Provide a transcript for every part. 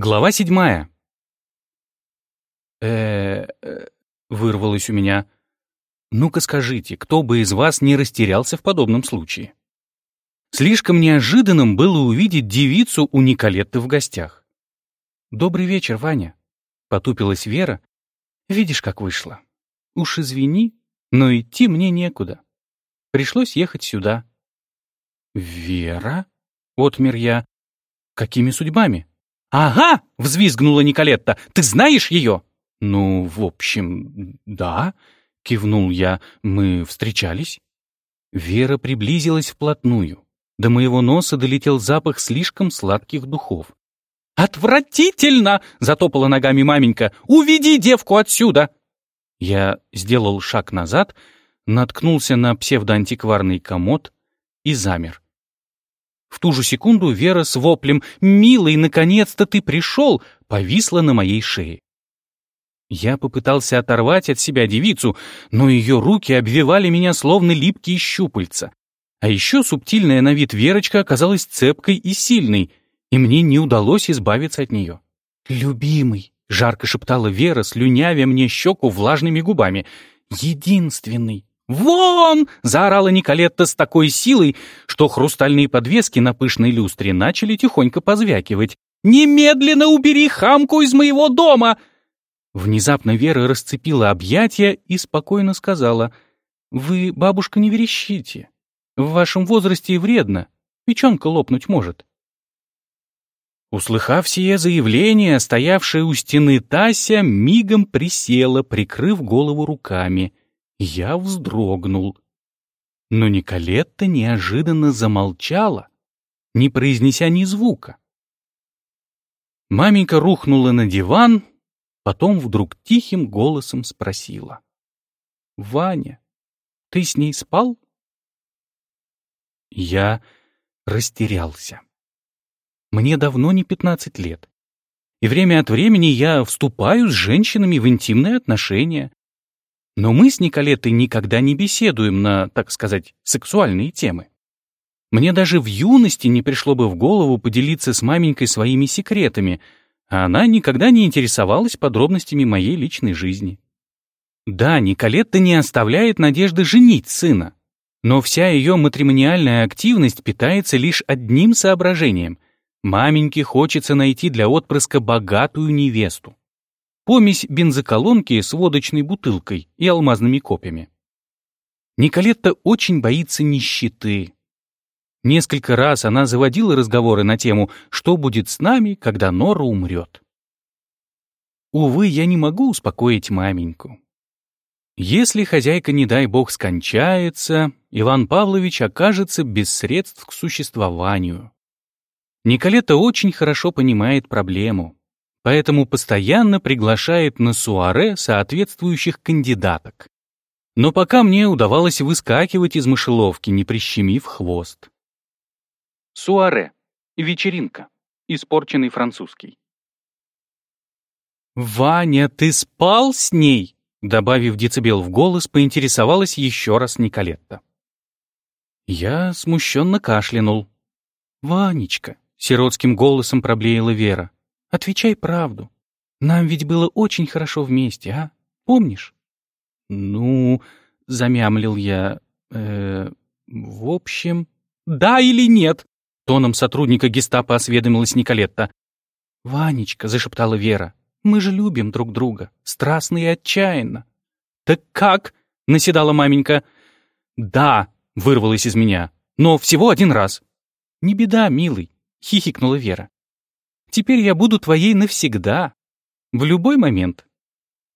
Глава седьмая. э вырвалось у меня. «Ну-ка скажите, кто бы из вас не растерялся в подобном случае?» Слишком неожиданным было увидеть девицу у Николетты в гостях. «Добрый вечер, Ваня», — потупилась Вера. «Видишь, как вышло. Уж извини, но идти мне некуда. Пришлось ехать сюда». «Вера?» — отмер я. «Какими судьбами?» «Ага!» — взвизгнула Николетта. «Ты знаешь ее?» «Ну, в общем, да», — кивнул я. «Мы встречались». Вера приблизилась вплотную. До моего носа долетел запах слишком сладких духов. «Отвратительно!» — затопала ногами маменька. «Уведи девку отсюда!» Я сделал шаг назад, наткнулся на псевдоантикварный комод и замер. В ту же секунду Вера с воплем «Милый, наконец-то ты пришел!» повисла на моей шее. Я попытался оторвать от себя девицу, но ее руки обвивали меня словно липкие щупальца. А еще субтильная на вид Верочка оказалась цепкой и сильной, и мне не удалось избавиться от нее. «Любимый!» — жарко шептала Вера, слюнявя мне щеку влажными губами. «Единственный!» «Вон!» — заорала Николетта с такой силой, что хрустальные подвески на пышной люстре начали тихонько позвякивать. «Немедленно убери хамку из моего дома!» Внезапно Вера расцепила объятия и спокойно сказала, «Вы, бабушка, не верещите. В вашем возрасте и вредно. Печенка лопнуть может». Услыхав сие заявление, стоявшая у стены Тася мигом присела, прикрыв голову руками — я вздрогнул. Но Николетта неожиданно замолчала, не произнеся ни звука. Маменька рухнула на диван, потом вдруг тихим голосом спросила. «Ваня, ты с ней спал?» Я растерялся. Мне давно не пятнадцать лет. И время от времени я вступаю с женщинами в интимные отношения, но мы с Николетой никогда не беседуем на, так сказать, сексуальные темы. Мне даже в юности не пришло бы в голову поделиться с маменькой своими секретами, а она никогда не интересовалась подробностями моей личной жизни. Да, Николетта не оставляет надежды женить сына, но вся ее матримониальная активность питается лишь одним соображением. Маменьке хочется найти для отпрыска богатую невесту помесь бензоколонки с водочной бутылкой и алмазными копьями. Николетта очень боится нищеты. Несколько раз она заводила разговоры на тему «Что будет с нами, когда Нора умрет?». Увы, я не могу успокоить маменьку. Если хозяйка, не дай бог, скончается, Иван Павлович окажется без средств к существованию. Николета очень хорошо понимает проблему поэтому постоянно приглашает на суаре соответствующих кандидаток. Но пока мне удавалось выскакивать из мышеловки, не прищемив хвост. Суаре. Вечеринка. Испорченный французский. «Ваня, ты спал с ней?» Добавив децибел в голос, поинтересовалась еще раз Николетта. Я смущенно кашлянул. «Ванечка», — сиротским голосом проблеяла Вера, Отвечай правду. Нам ведь было очень хорошо вместе, а? Помнишь? Ну, замямлил я. Э, в общем, да или нет? Тоном сотрудника гестапо осведомилась Николетта. «Ванечка», — зашептала Вера, — «мы же любим друг друга, страстно и отчаянно». «Так как?» — наседала маменька. «Да», — вырвалось из меня, — «но всего один раз». «Не беда, милый», — хихикнула Вера. Теперь я буду твоей навсегда. В любой момент.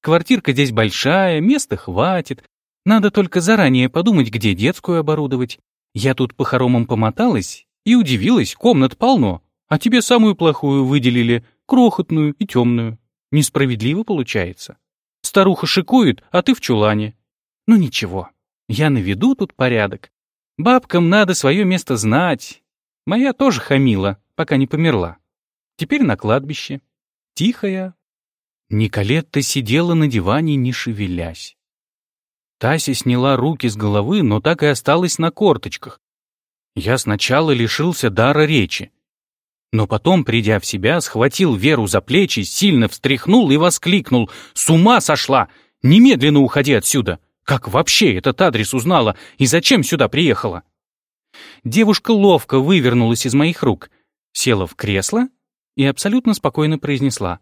Квартирка здесь большая, места хватит. Надо только заранее подумать, где детскую оборудовать. Я тут по хоромам помоталась и удивилась, комнат полно, а тебе самую плохую выделили, крохотную и темную. Несправедливо получается. Старуха шикует, а ты в чулане. Ну ничего, я наведу тут порядок. Бабкам надо свое место знать. Моя тоже хамила, пока не померла. Теперь на кладбище. Тихая. Николетта сидела на диване, не шевелясь. Тася сняла руки с головы, но так и осталась на корточках. Я сначала лишился дара речи. Но потом, придя в себя, схватил Веру за плечи, сильно встряхнул и воскликнул. «С ума сошла! Немедленно уходи отсюда! Как вообще этот адрес узнала и зачем сюда приехала?» Девушка ловко вывернулась из моих рук, села в кресло и абсолютно спокойно произнесла.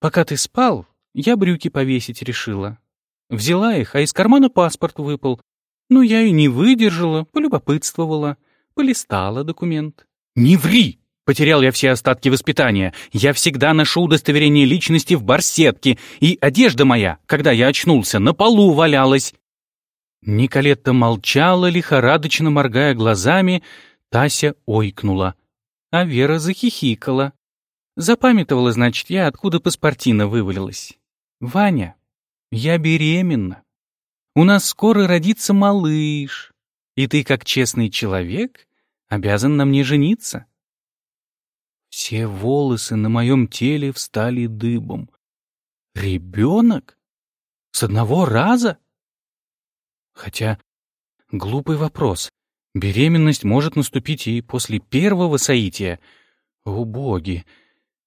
«Пока ты спал, я брюки повесить решила. Взяла их, а из кармана паспорт выпал. Ну, я и не выдержала, полюбопытствовала, полистала документ». «Не ври!» Потерял я все остатки воспитания. Я всегда ношу удостоверение личности в барсетке, и одежда моя, когда я очнулся, на полу валялась. Николетта молчала, лихорадочно моргая глазами, Тася ойкнула, а Вера захихикала. Запамятовала, значит, я, откуда паспортина вывалилась. «Ваня, я беременна. У нас скоро родится малыш, и ты, как честный человек, обязан на мне жениться». Все волосы на моем теле встали дыбом. Ребенок? С одного раза? Хотя, глупый вопрос. Беременность может наступить и после первого соития. О, боги!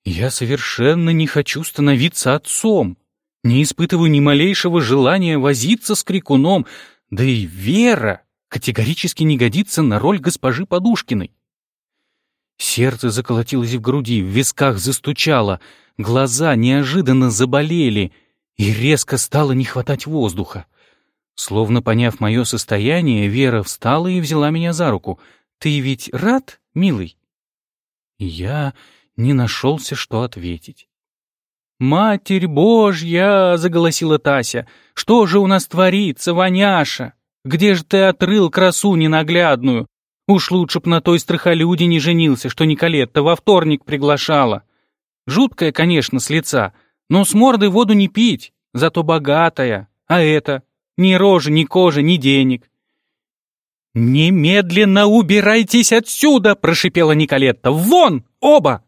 Я совершенно не хочу становиться отцом. Не испытываю ни малейшего желания возиться с крикуном, да и Вера категорически не годится на роль госпожи Подушкиной. Сердце заколотилось в груди, в висках застучало, глаза неожиданно заболели, и резко стало не хватать воздуха. Словно поняв мое состояние, Вера встала и взяла меня за руку. «Ты ведь рад, милый?» Я не нашелся, что ответить. «Матерь Божья!» — заголосила Тася. «Что же у нас творится, Ваняша? Где же ты отрыл красу ненаглядную? Уж лучше б на той страхолюде не женился, что Николетта во вторник приглашала. Жуткая, конечно, с лица, но с мордой воду не пить, зато богатая. А это? Ни рожи, ни кожи, ни денег. «Немедленно убирайтесь отсюда!» — прошипела Николетта. «Вон! Оба!»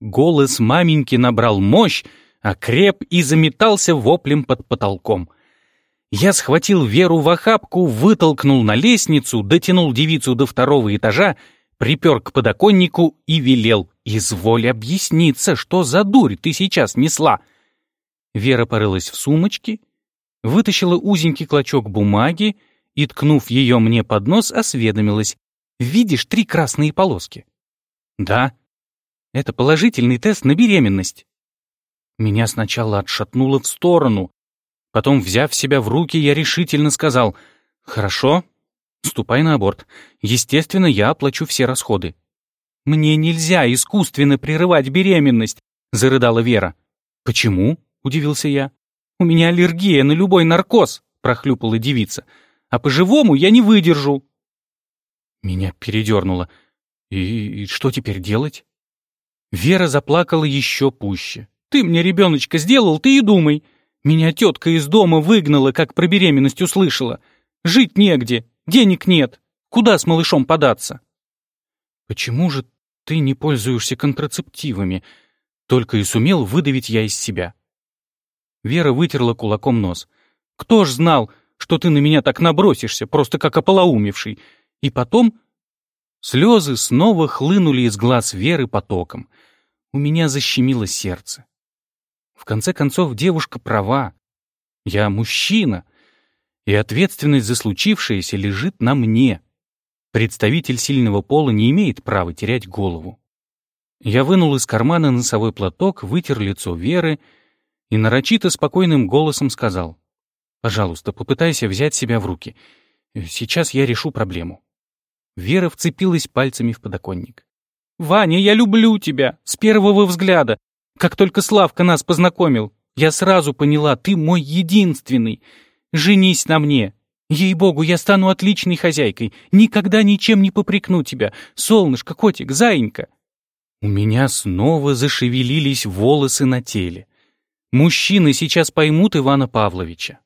Голос маменьки набрал мощь, а креп и заметался воплем под потолком. Я схватил Веру в охапку, вытолкнул на лестницу, дотянул девицу до второго этажа, припер к подоконнику и велел «Изволь объясниться, что за дурь ты сейчас несла!» Вера порылась в сумочке, вытащила узенький клочок бумаги и, ткнув ее мне под нос, осведомилась. «Видишь три красные полоски?» «Да». «Это положительный тест на беременность». Меня сначала отшатнуло в сторону, Потом, взяв себя в руки, я решительно сказал, «Хорошо, ступай на аборт. Естественно, я оплачу все расходы». «Мне нельзя искусственно прерывать беременность», — зарыдала Вера. «Почему?» — удивился я. «У меня аллергия на любой наркоз», — прохлюпала девица. «А по-живому я не выдержу». Меня передернуло. И, и что теперь делать? Вера заплакала еще пуще. «Ты мне ребеночка сделал, ты и думай. Меня тетка из дома выгнала, как про беременность услышала. Жить негде, денег нет. Куда с малышом податься? Почему же ты не пользуешься контрацептивами? Только и сумел выдавить я из себя. Вера вытерла кулаком нос. Кто ж знал, что ты на меня так набросишься, просто как ополоумевший? И потом... Слезы снова хлынули из глаз Веры потоком. У меня защемило сердце. В конце концов, девушка права. Я мужчина, и ответственность за случившееся лежит на мне. Представитель сильного пола не имеет права терять голову. Я вынул из кармана носовой платок, вытер лицо Веры и нарочито спокойным голосом сказал. «Пожалуйста, попытайся взять себя в руки. Сейчас я решу проблему». Вера вцепилась пальцами в подоконник. «Ваня, я люблю тебя! С первого взгляда! Как только Славка нас познакомил, я сразу поняла, ты мой единственный. Женись на мне. Ей-богу, я стану отличной хозяйкой. Никогда ничем не попрекну тебя. Солнышко, котик, заинька. У меня снова зашевелились волосы на теле. Мужчины сейчас поймут Ивана Павловича.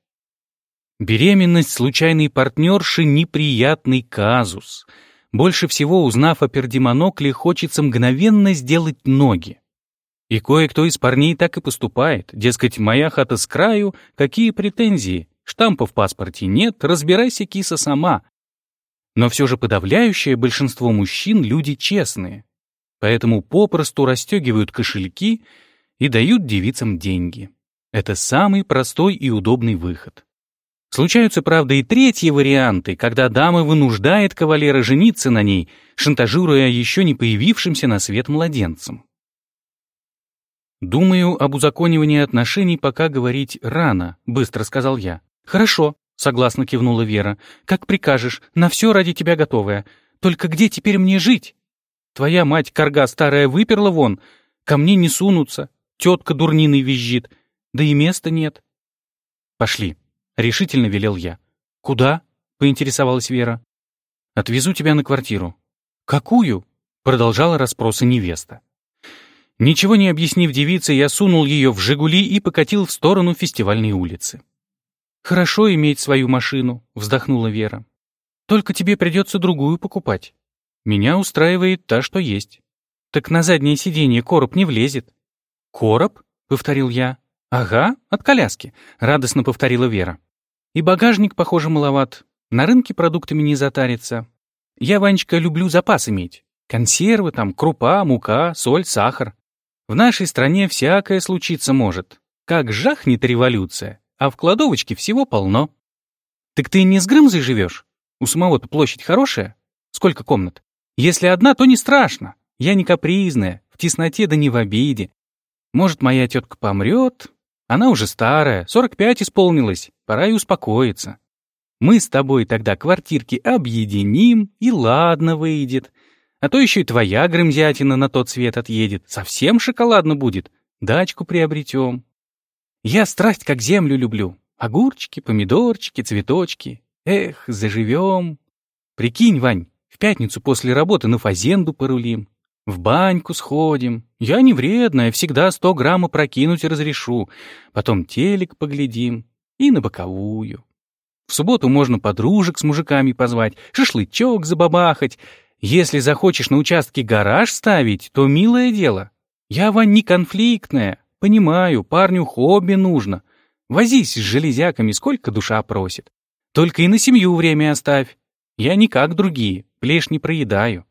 Беременность случайной партнерши — неприятный казус. Больше всего, узнав о пердемонокле, хочется мгновенно сделать ноги. И кое-кто из парней так и поступает. Дескать, моя хата с краю, какие претензии? Штампа в паспорте нет, разбирайся, киса, сама. Но все же подавляющее большинство мужчин — люди честные. поэтому попросту расстегивают кошельки и дают девицам деньги. Это самый простой и удобный выход. Случаются, правда, и третьи варианты, когда дама вынуждает кавалера жениться на ней, шантажируя еще не появившимся на свет младенцем. «Думаю, об узаконивании отношений пока говорить рано», — быстро сказал я. «Хорошо», — согласно кивнула Вера. «Как прикажешь, на все ради тебя готовая. Только где теперь мне жить? Твоя мать, корга старая, выперла вон. Ко мне не сунутся. Тетка дурниной визжит. Да и места нет». «Пошли», — решительно велел я. «Куда?» — поинтересовалась Вера. «Отвезу тебя на квартиру». «Какую?» — продолжала расспросы невеста. Ничего не объяснив девице, я сунул ее в «Жигули» и покатил в сторону фестивальной улицы. «Хорошо иметь свою машину», — вздохнула Вера. «Только тебе придется другую покупать. Меня устраивает та, что есть. Так на заднее сиденье короб не влезет». «Короб?» — повторил я. «Ага, от коляски», — радостно повторила Вера. «И багажник, похоже, маловат. На рынке продуктами не затарится. Я, Ванечка, люблю запас иметь. Консервы там, крупа, мука, соль, сахар. В нашей стране всякое случиться может. Как жахнет революция, а в кладовочке всего полно. Так ты не с Грымзой живешь? У самого-то площадь хорошая? Сколько комнат? Если одна, то не страшно. Я не капризная, в тесноте да не в обиде. Может, моя тетка помрет? Она уже старая, 45 исполнилась, пора и успокоиться. Мы с тобой тогда квартирки объединим, и ладно выйдет. А то еще и твоя грымзятина на тот свет отъедет. Совсем шоколадно будет. Дачку приобретем. Я страсть как землю люблю. Огурчики, помидорчики, цветочки. Эх, заживем. Прикинь, Вань, в пятницу после работы на фазенду порулим. В баньку сходим. Я не вредная, всегда сто грамм прокинуть разрешу. Потом телек поглядим. И на боковую. В субботу можно подружек с мужиками позвать, шашлычок забабахать. Если захочешь на участке гараж ставить, то милое дело. Я, Вань, не конфликтная. Понимаю, парню хобби нужно. Возись с железяками, сколько душа просит. Только и на семью время оставь. Я не как другие, плешь не проедаю.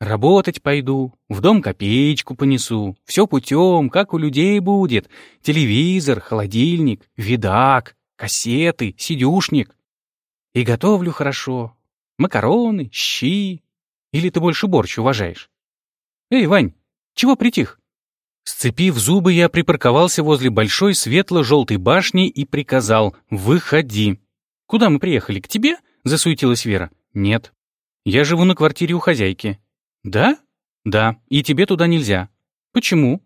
Работать пойду, в дом копеечку понесу. Все путем, как у людей будет. Телевизор, холодильник, видак, кассеты, сидюшник. И готовлю хорошо. Макароны, щи, или ты больше борщ уважаешь? Эй, Вань, чего притих? Сцепив зубы, я припарковался возле большой светло-желтой башни и приказал «Выходи». «Куда мы приехали? К тебе?» — засуетилась Вера. «Нет. Я живу на квартире у хозяйки». «Да?» «Да, и тебе туда нельзя». «Почему?»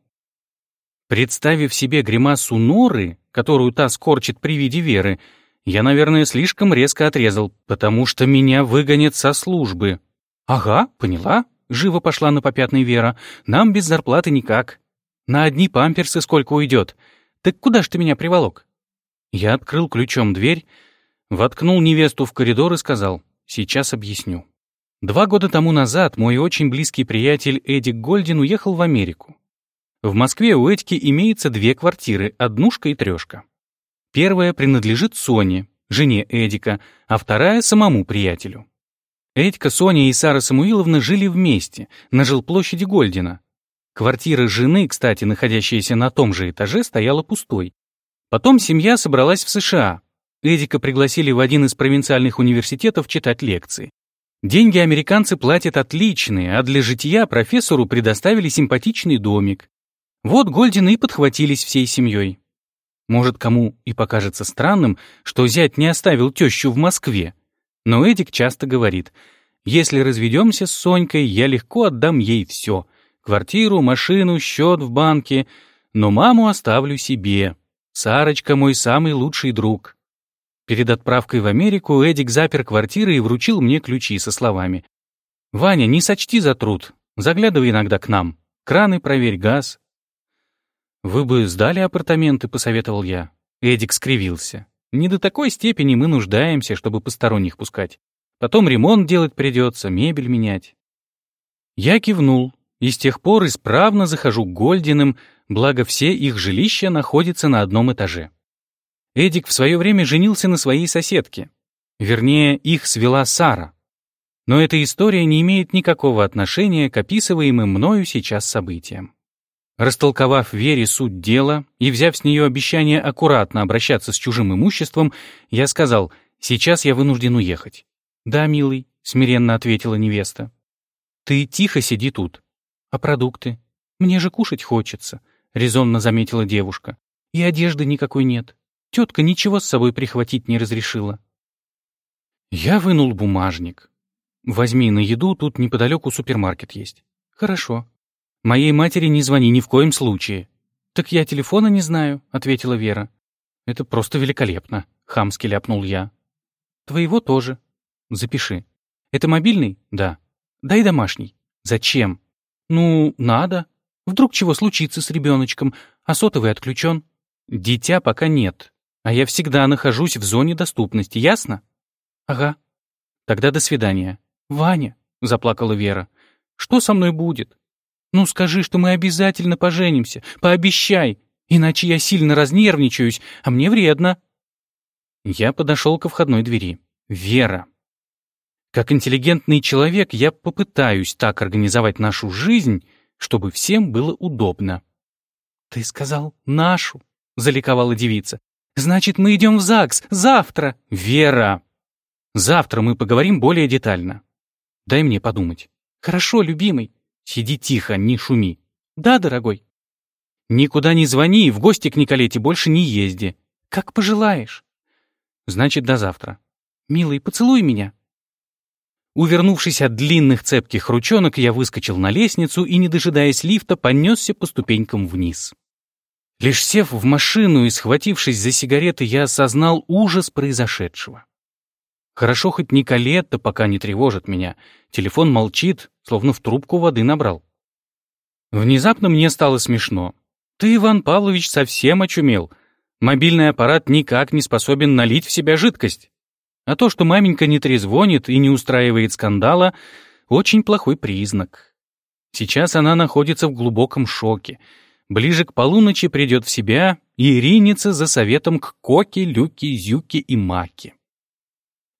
Представив себе гримасу Норы, которую та скорчит при виде Веры, я, наверное, слишком резко отрезал, потому что меня выгонят со службы. «Ага, поняла», — живо пошла на попятный Вера. «Нам без зарплаты никак. На одни памперсы сколько уйдет. Так куда ж ты меня приволок?» Я открыл ключом дверь, воткнул невесту в коридор и сказал, «Сейчас объясню». Два года тому назад мой очень близкий приятель Эдик Гольдин уехал в Америку. В Москве у Эдики имеется две квартиры, однушка и трешка. Первая принадлежит Соне, жене Эдика, а вторая — самому приятелю. Этька, Соня и Сара Самуиловна жили вместе, на жилплощади Гольдина. Квартира жены, кстати, находящаяся на том же этаже, стояла пустой. Потом семья собралась в США. Эдика пригласили в один из провинциальных университетов читать лекции. Деньги американцы платят отличные, а для жития профессору предоставили симпатичный домик. Вот Гольдины и подхватились всей семьей. Может, кому и покажется странным, что зять не оставил тещу в Москве, но Эдик часто говорит, «Если разведемся с Сонькой, я легко отдам ей все. Квартиру, машину, счет в банке. Но маму оставлю себе. Сарочка мой самый лучший друг». Перед отправкой в Америку Эдик запер квартиры и вручил мне ключи со словами. «Ваня, не сочти за труд. Заглядывай иногда к нам. Краны проверь, газ». «Вы бы сдали апартаменты», — посоветовал я. Эдик скривился. Не до такой степени мы нуждаемся, чтобы посторонних пускать. Потом ремонт делать придется, мебель менять. Я кивнул, и с тех пор исправно захожу к Гольдиным, благо все их жилища находятся на одном этаже. Эдик в свое время женился на своей соседке. Вернее, их свела Сара. Но эта история не имеет никакого отношения к описываемым мною сейчас событиям. Растолковав Вере суть дела и взяв с нее обещание аккуратно обращаться с чужим имуществом, я сказал, «Сейчас я вынужден уехать». «Да, милый», — смиренно ответила невеста. «Ты тихо сиди тут. А продукты? Мне же кушать хочется», — резонно заметила девушка. «И одежды никакой нет. Тетка ничего с собой прихватить не разрешила». Я вынул бумажник. «Возьми на еду, тут неподалеку супермаркет есть». «Хорошо». «Моей матери не звони ни в коем случае». «Так я телефона не знаю», — ответила Вера. «Это просто великолепно», — хамски ляпнул я. «Твоего тоже. Запиши. Это мобильный? Да. Дай домашний. Зачем? Ну, надо. Вдруг чего случится с ребеночком, а сотовый отключен. Дитя пока нет, а я всегда нахожусь в зоне доступности, ясно? Ага. Тогда до свидания. «Ваня», — заплакала Вера, — «что со мной будет? Ну скажи, что мы обязательно поженимся, пообещай, иначе я сильно разнервничаюсь, а мне вредно». Я подошел ко входной двери. «Вера». Как интеллигентный человек я попытаюсь так организовать нашу жизнь, чтобы всем было удобно. «Ты сказал «нашу», — заликовала девица. «Значит, мы идем в ЗАГС завтра!» «Вера!» «Завтра мы поговорим более детально. Дай мне подумать. Хорошо, любимый. Сиди тихо, не шуми. Да, дорогой. Никуда не звони и в гости к Николете больше не езди. Как пожелаешь. Значит, до завтра. Милый, поцелуй меня. Увернувшись от длинных цепких ручонок, я выскочил на лестницу и, не дожидаясь лифта, понесся по ступенькам вниз. Лишь сев в машину и схватившись за сигареты, я осознал ужас произошедшего. Хорошо хоть Николетта пока не тревожит меня. Телефон молчит, словно в трубку воды набрал. Внезапно мне стало смешно. Ты, Иван Павлович, совсем очумел. Мобильный аппарат никак не способен налить в себя жидкость. А то, что маменька не трезвонит и не устраивает скандала, очень плохой признак. Сейчас она находится в глубоком шоке. Ближе к полуночи придет в себя и ринется за советом к Коке, Люке, Зюке и Маке.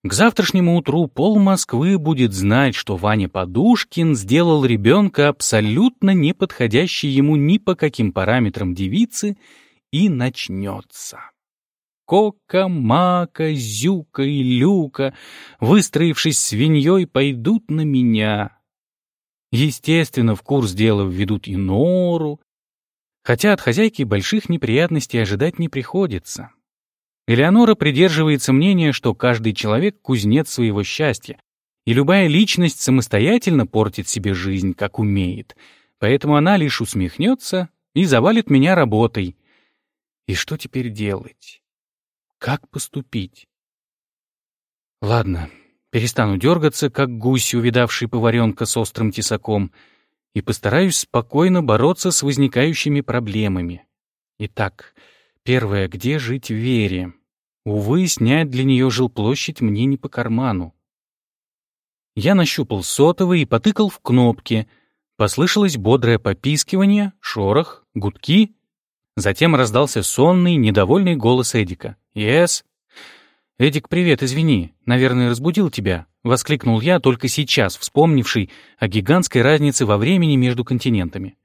К завтрашнему утру пол Москвы будет знать, что Ваня Подушкин сделал ребенка абсолютно не подходящей ему ни по каким параметрам девицы, и начнется. Кока, Мака, Зюка и Люка, выстроившись свиньей, пойдут на меня. Естественно, в курс дела введут и Нору, хотя от хозяйки больших неприятностей ожидать не приходится. Элеонора придерживается мнения, что каждый человек — кузнец своего счастья, и любая личность самостоятельно портит себе жизнь, как умеет. Поэтому она лишь усмехнется и завалит меня работой. И что теперь делать? Как поступить? Ладно, перестану дергаться, как гусь, увидавший поваренка с острым тесаком, и постараюсь спокойно бороться с возникающими проблемами. Итак, Первое, где жить Вере? Увы, снять для нее жилплощадь мне не по карману. Я нащупал сотовый и потыкал в кнопки. Послышалось бодрое попискивание, шорох, гудки. Затем раздался сонный, недовольный голос Эдика. «Yes?» «Эдик, привет, извини. Наверное, разбудил тебя», — воскликнул я, только сейчас вспомнивший о гигантской разнице во времени между континентами.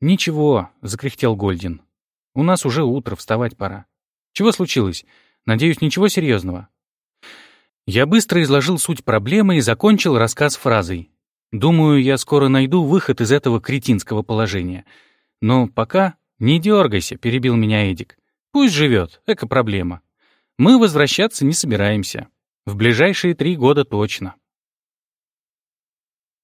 «Ничего», — закряхтел Гольдин. У нас уже утро, вставать пора. Чего случилось? Надеюсь, ничего серьезного. Я быстро изложил суть проблемы и закончил рассказ фразой. Думаю, я скоро найду выход из этого кретинского положения. Но пока не дергайся, перебил меня Эдик. Пусть живет, эко проблема. Мы возвращаться не собираемся. В ближайшие три года точно.